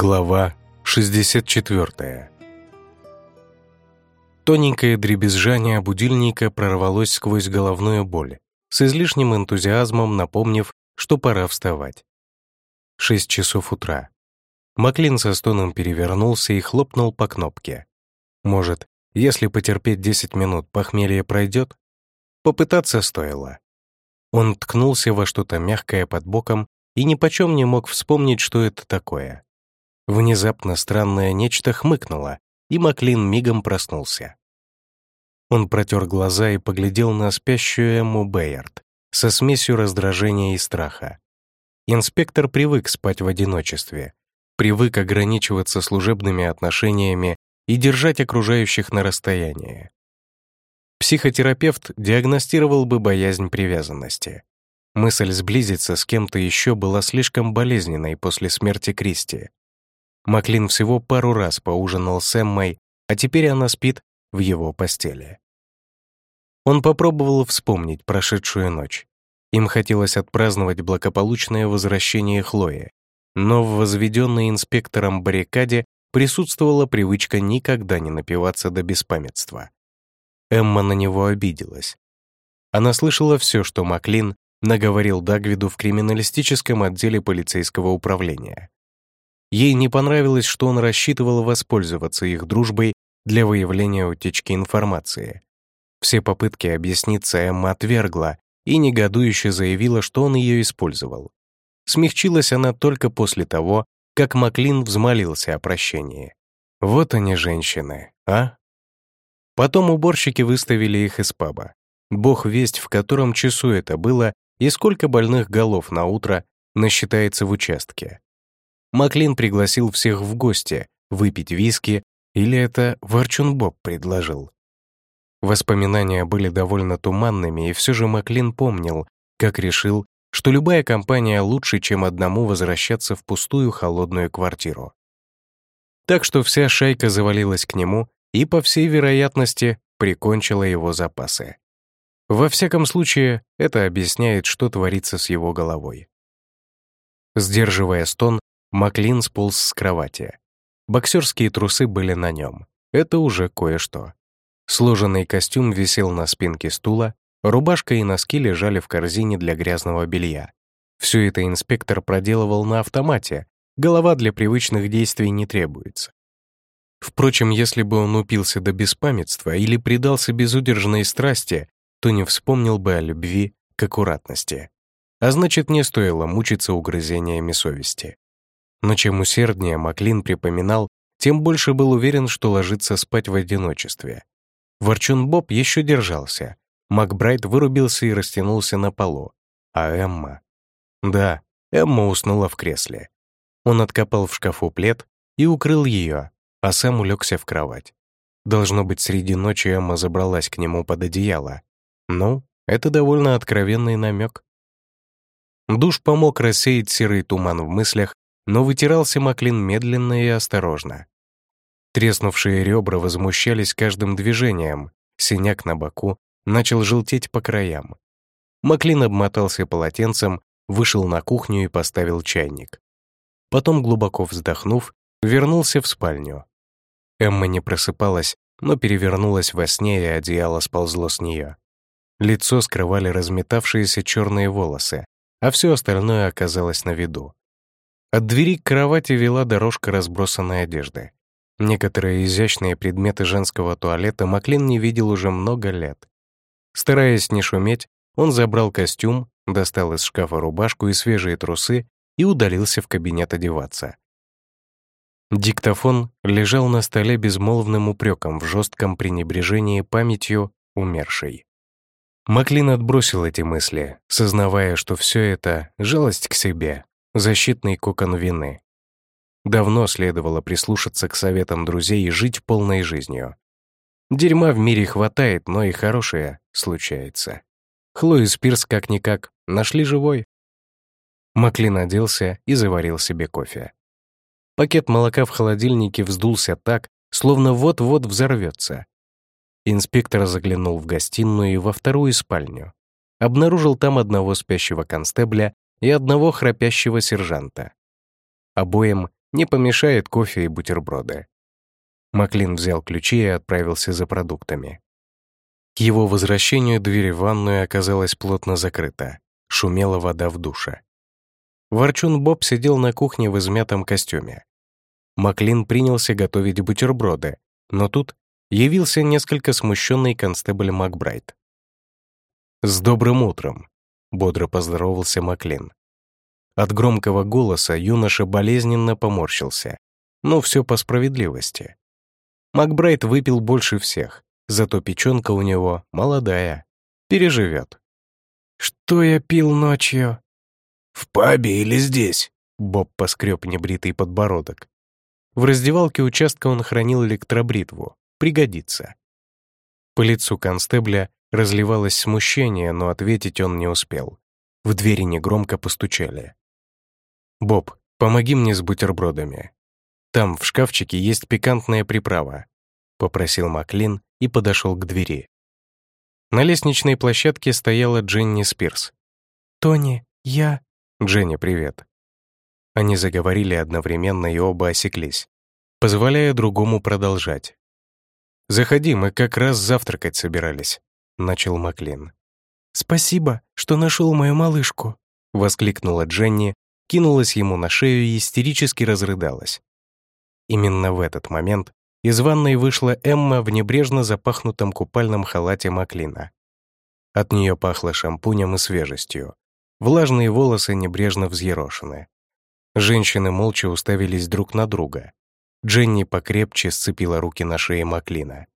Глава 64 Тоненькое дребезжание будильника прорвалось сквозь головную боль, с излишним энтузиазмом напомнив, что пора вставать. Шесть часов утра. Маклин со стоном перевернулся и хлопнул по кнопке. Может, если потерпеть 10 минут, похмелье пройдет? Попытаться стоило. Он ткнулся во что-то мягкое под боком и ни почем не мог вспомнить, что это такое. Внезапно странное нечто хмыкнуло, и Маклин мигом проснулся. Он протер глаза и поглядел на спящую Эмму Бэйард со смесью раздражения и страха. Инспектор привык спать в одиночестве, привык ограничиваться служебными отношениями и держать окружающих на расстоянии. Психотерапевт диагностировал бы боязнь привязанности. Мысль сблизиться с кем-то еще была слишком болезненной после смерти Кристи. Маклин всего пару раз поужинал с Эммой, а теперь она спит в его постели. Он попробовал вспомнить прошедшую ночь. Им хотелось отпраздновать благополучное возвращение Хлои, но в возведенной инспектором баррикаде присутствовала привычка никогда не напиваться до беспамятства. Эмма на него обиделась. Она слышала все, что Маклин наговорил Дагвиду в криминалистическом отделе полицейского управления. Ей не понравилось, что он рассчитывал воспользоваться их дружбой для выявления утечки информации. Все попытки объясниться Эмма отвергла и негодующе заявила, что он ее использовал. Смягчилась она только после того, как Маклин взмолился о прощении. Вот они, женщины, а? Потом уборщики выставили их из паба. Бог весть, в котором часу это было и сколько больных голов на утро насчитается в участке. Маклин пригласил всех в гости, выпить виски, или это Ворчун Боб предложил. Воспоминания были довольно туманными, и все же Маклин помнил, как решил, что любая компания лучше, чем одному возвращаться в пустую холодную квартиру. Так что вся шайка завалилась к нему и, по всей вероятности, прикончила его запасы. Во всяком случае, это объясняет, что творится с его головой. Сдерживая стон, Маклин сполз с кровати. Боксерские трусы были на нем. Это уже кое-что. Сложенный костюм висел на спинке стула, рубашка и носки лежали в корзине для грязного белья. Все это инспектор проделывал на автомате, голова для привычных действий не требуется. Впрочем, если бы он упился до беспамятства или предался безудержной страсти, то не вспомнил бы о любви к аккуратности. А значит, не стоило мучиться угрызениями совести. Но чем усерднее Маклин припоминал, тем больше был уверен, что ложится спать в одиночестве. Ворчун Боб еще держался. Макбрайт вырубился и растянулся на полу. А Эмма... Да, Эмма уснула в кресле. Он откопал в шкафу плед и укрыл ее, а сам улегся в кровать. Должно быть, среди ночи Эмма забралась к нему под одеяло. Ну, это довольно откровенный намек. Душ помог рассеять серый туман в мыслях но вытирался Маклин медленно и осторожно. Треснувшие ребра возмущались каждым движением, синяк на боку начал желтеть по краям. Маклин обмотался полотенцем, вышел на кухню и поставил чайник. Потом, глубоко вздохнув, вернулся в спальню. Эмма не просыпалась, но перевернулась во сне, и одеяло сползло с нее. Лицо скрывали разметавшиеся черные волосы, а все остальное оказалось на виду. От двери к кровати вела дорожка разбросанной одежды. Некоторые изящные предметы женского туалета Маклин не видел уже много лет. Стараясь не шуметь, он забрал костюм, достал из шкафа рубашку и свежие трусы и удалился в кабинет одеваться. Диктофон лежал на столе безмолвным упреком в жестком пренебрежении памятью умершей. Маклин отбросил эти мысли, сознавая, что все это — жалость к себе, защитный кокон вины. Давно следовало прислушаться к советам друзей и жить полной жизнью. Дерьма в мире хватает, но и хорошее случается. Хлои Спирс как-никак нашли живой. Маклин оделся и заварил себе кофе. Пакет молока в холодильнике вздулся так, словно вот-вот взорвется. Инспектор заглянул в гостиную и во вторую спальню. Обнаружил там одного спящего констебля и одного храпящего сержанта. Обоим Не помешает кофе и бутерброды. Маклин взял ключи и отправился за продуктами. К его возвращению дверь в ванную оказалась плотно закрыта. Шумела вода в душе. Ворчун Боб сидел на кухне в измятом костюме. Маклин принялся готовить бутерброды, но тут явился несколько смущенный констебль Макбрайт. «С добрым утром!» — бодро поздоровался Маклин. От громкого голоса юноша болезненно поморщился. Но все по справедливости. Макбрайт выпил больше всех, зато печенка у него молодая, переживет. «Что я пил ночью?» «В пабе или здесь?» Боб поскреб небритый подбородок. В раздевалке участка он хранил электробритву. Пригодится. По лицу констебля разливалось смущение, но ответить он не успел. В двери негромко постучали. «Боб, помоги мне с бутербродами. Там, в шкафчике, есть пикантная приправа», — попросил Маклин и подошел к двери. На лестничной площадке стояла Дженни Спирс. «Тони, я...» «Дженни, привет». Они заговорили одновременно и оба осеклись, позволяя другому продолжать. «Заходи, мы как раз завтракать собирались», — начал Маклин. «Спасибо, что нашел мою малышку», — воскликнула Дженни, кинулась ему на шею и истерически разрыдалась. Именно в этот момент из ванной вышла Эмма в небрежно запахнутом купальном халате Маклина. От нее пахло шампунем и свежестью. Влажные волосы небрежно взъерошены. Женщины молча уставились друг на друга. Дженни покрепче сцепила руки на шее Маклина.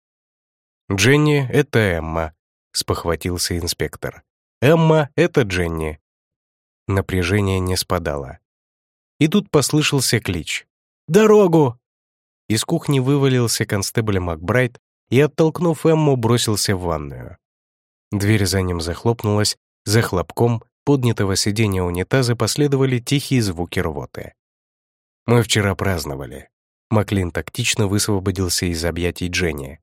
«Дженни — это Эмма», — спохватился инспектор. «Эмма — это Дженни». Напряжение не спадало. И тут послышался клич. «Дорогу!» Из кухни вывалился констебль Макбрайт и, оттолкнув Эмму, бросился в ванную. Дверь за ним захлопнулась, за хлопком поднятого сиденья унитаза последовали тихие звуки рвоты. «Мы вчера праздновали». Маклин тактично высвободился из объятий Дженни.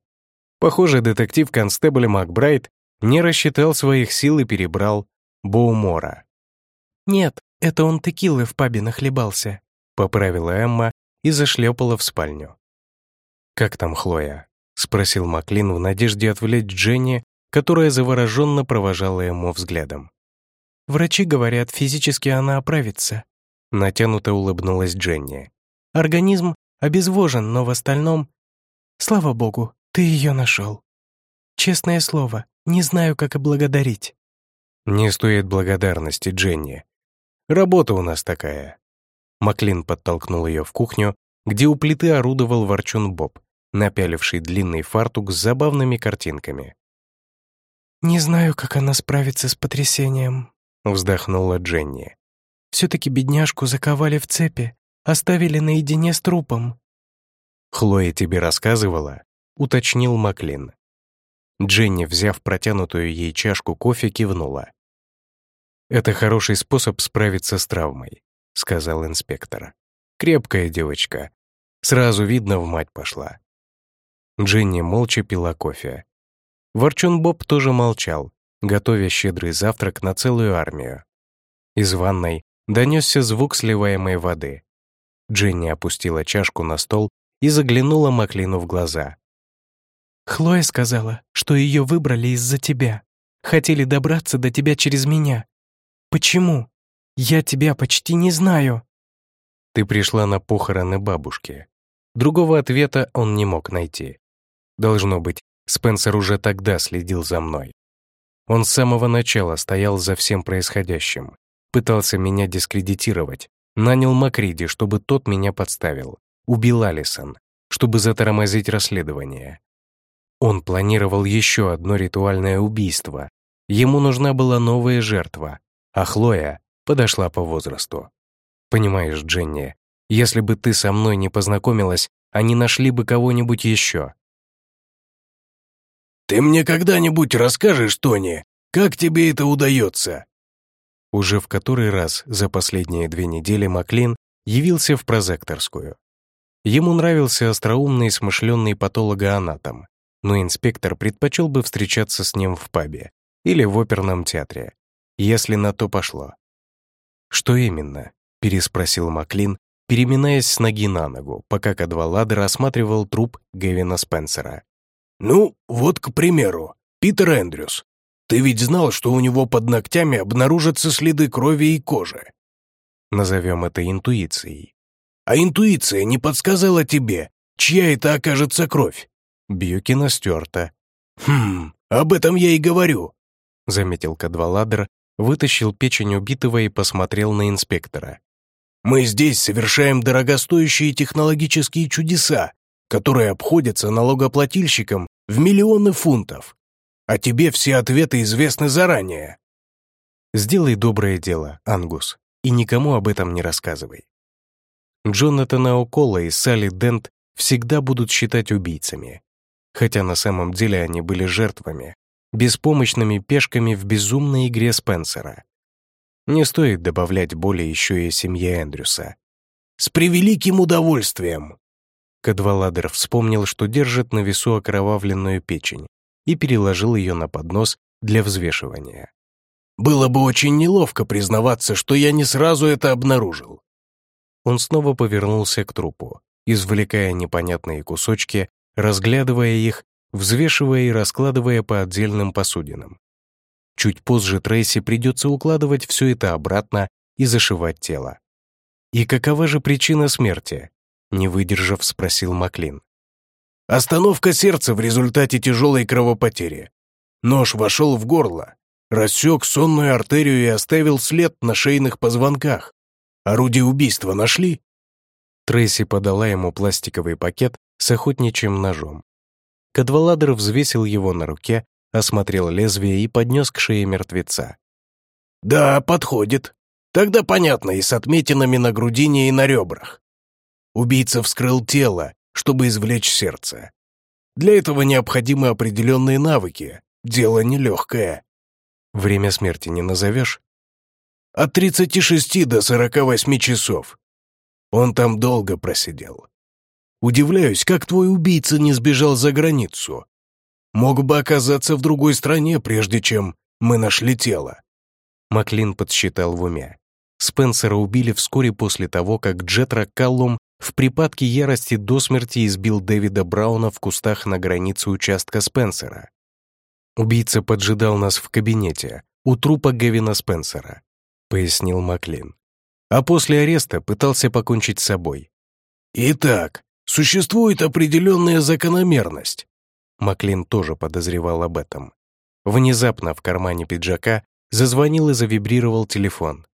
Похоже, детектив-констебль Макбрайт не рассчитал своих сил и перебрал Боумора. «Нет, это он текилы в пабе нахлебался», — поправила Эмма и зашлепала в спальню. «Как там Хлоя?» — спросил Маклин в надежде отвлечь Дженни, которая завороженно провожала ему взглядом. Врачи говорят, физически она оправится. Натянуто улыбнулась Дженни. Организм обезвожен, но в остальном... Слава богу, ты ее нашел. Честное слово, не знаю, как и благодарить. Не стоит благодарности, Дженни. Работа у нас такая. Маклин подтолкнул ее в кухню, где у плиты орудовал ворчун Боб, напяливший длинный фартук с забавными картинками. «Не знаю, как она справится с потрясением», вздохнула Дженни. «Все-таки бедняжку заковали в цепи, оставили наедине с трупом». «Хлоя тебе рассказывала?» — уточнил Маклин. Дженни, взяв протянутую ей чашку кофе, кивнула. «Это хороший способ справиться с травмой», — сказал инспектор. «Крепкая девочка. Сразу видно, в мать пошла». Дженни молча пила кофе. Ворчун Боб тоже молчал, готовя щедрый завтрак на целую армию. Из ванной донесся звук сливаемой воды. Дженни опустила чашку на стол и заглянула Маклину в глаза. «Хлоя сказала, что ее выбрали из-за тебя. Хотели добраться до тебя через меня. Почему? Я тебя почти не знаю». «Ты пришла на похороны бабушки». Другого ответа он не мог найти. Должно быть, Спенсер уже тогда следил за мной. Он с самого начала стоял за всем происходящим, пытался меня дискредитировать, нанял Макриди, чтобы тот меня подставил, убил Алисон, чтобы затормозить расследование. Он планировал еще одно ритуальное убийство. Ему нужна была новая жертва, а Хлоя подошла по возрасту. Понимаешь, Дженни, если бы ты со мной не познакомилась, они нашли бы кого-нибудь еще. «Ты мне когда-нибудь расскажешь, Тони, как тебе это удается?» Уже в который раз за последние две недели Маклин явился в прозекторскую. Ему нравился остроумный и смышленный патологоанатом, но инспектор предпочел бы встречаться с ним в пабе или в оперном театре, если на то пошло. «Что именно?» — переспросил Маклин, переминаясь с ноги на ногу, пока Кадваладер рассматривал труп Гевина Спенсера. «Ну, вот, к примеру, Питер Эндрюс. Ты ведь знал, что у него под ногтями обнаружатся следы крови и кожи?» Назовем это интуицией. «А интуиция не подсказала тебе, чья это окажется кровь?» Бьюкина стерта. «Хм, об этом я и говорю», — заметил Кадваладер, вытащил печень убитого и посмотрел на инспектора. «Мы здесь совершаем дорогостоящие технологические чудеса, которые обходятся налогоплательщикам в миллионы фунтов. А тебе все ответы известны заранее». «Сделай доброе дело, Ангус, и никому об этом не рассказывай». Джонатана О'Колла и Салли Дент всегда будут считать убийцами, хотя на самом деле они были жертвами, беспомощными пешками в безумной игре Спенсера. Не стоит добавлять боли еще и семье Эндрюса. «С превеликим удовольствием!» Кадваладер вспомнил, что держит на весу окровавленную печень и переложил ее на поднос для взвешивания. «Было бы очень неловко признаваться, что я не сразу это обнаружил». Он снова повернулся к трупу, извлекая непонятные кусочки, разглядывая их, взвешивая и раскладывая по отдельным посудинам. Чуть позже Трейси придется укладывать все это обратно и зашивать тело. «И какова же причина смерти?» не выдержав, спросил Маклин. «Остановка сердца в результате тяжелой кровопотери. Нож вошел в горло, рассек сонную артерию и оставил след на шейных позвонках. Орудие убийства нашли?» Трейси подала ему пластиковый пакет с охотничьим ножом. Кадваладер взвесил его на руке, осмотрел лезвие и поднес к шее мертвеца. «Да, подходит. Тогда понятно и с отметинами на грудине и на ребрах. Убийца вскрыл тело, чтобы извлечь сердце. Для этого необходимы определенные навыки. Дело нелегкое. Время смерти не назовешь? От 36 до 48 часов. Он там долго просидел. Удивляюсь, как твой убийца не сбежал за границу. Мог бы оказаться в другой стране, прежде чем мы нашли тело. Маклин подсчитал в уме. Спенсера убили вскоре после того, как Джетра Каллум в припадке ярости до смерти избил Дэвида Брауна в кустах на границе участка Спенсера. «Убийца поджидал нас в кабинете, у трупа Гевина Спенсера», — пояснил Маклин. А после ареста пытался покончить с собой. «Итак, существует определенная закономерность». Маклин тоже подозревал об этом. Внезапно в кармане пиджака зазвонил и завибрировал телефон.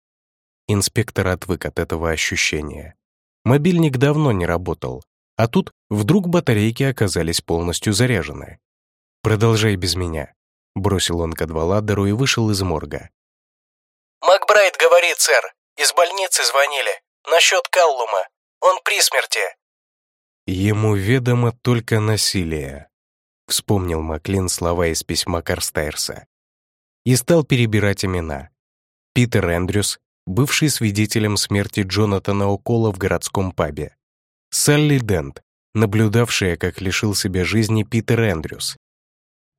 Инспектор отвык от этого ощущения. Мобильник давно не работал, а тут вдруг батарейки оказались полностью заряжены. «Продолжай без меня», — бросил он к Адваладеру и вышел из морга. «Макбрайт говорит, сэр. Из больницы звонили. Насчет Каллума. Он при смерти». «Ему ведомо только насилие», — вспомнил Маклин слова из письма Карстайрса. И стал перебирать имена. Питер Эндрюс, бывший свидетелем смерти Джонатана О'Колла в городском пабе. Салли Дент, наблюдавшая, как лишил себя жизни Питер Эндрюс.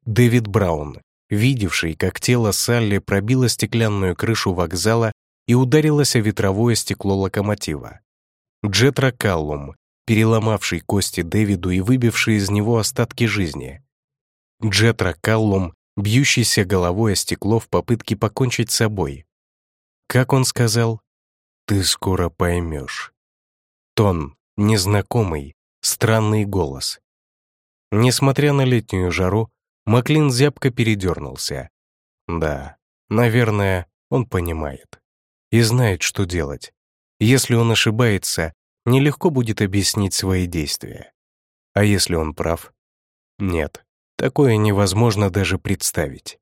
Дэвид Браун, видевший, как тело Салли пробило стеклянную крышу вокзала и ударилось о ветровое стекло локомотива. Джетра Каллум, переломавший кости Дэвиду и выбивший из него остатки жизни. Джетра Каллум, бьющийся головой о стекло в попытке покончить с собой. Как он сказал? «Ты скоро поймешь». Тон, незнакомый, странный голос. Несмотря на летнюю жару, Маклин зябко передернулся. Да, наверное, он понимает. И знает, что делать. Если он ошибается, нелегко будет объяснить свои действия. А если он прав? Нет, такое невозможно даже представить.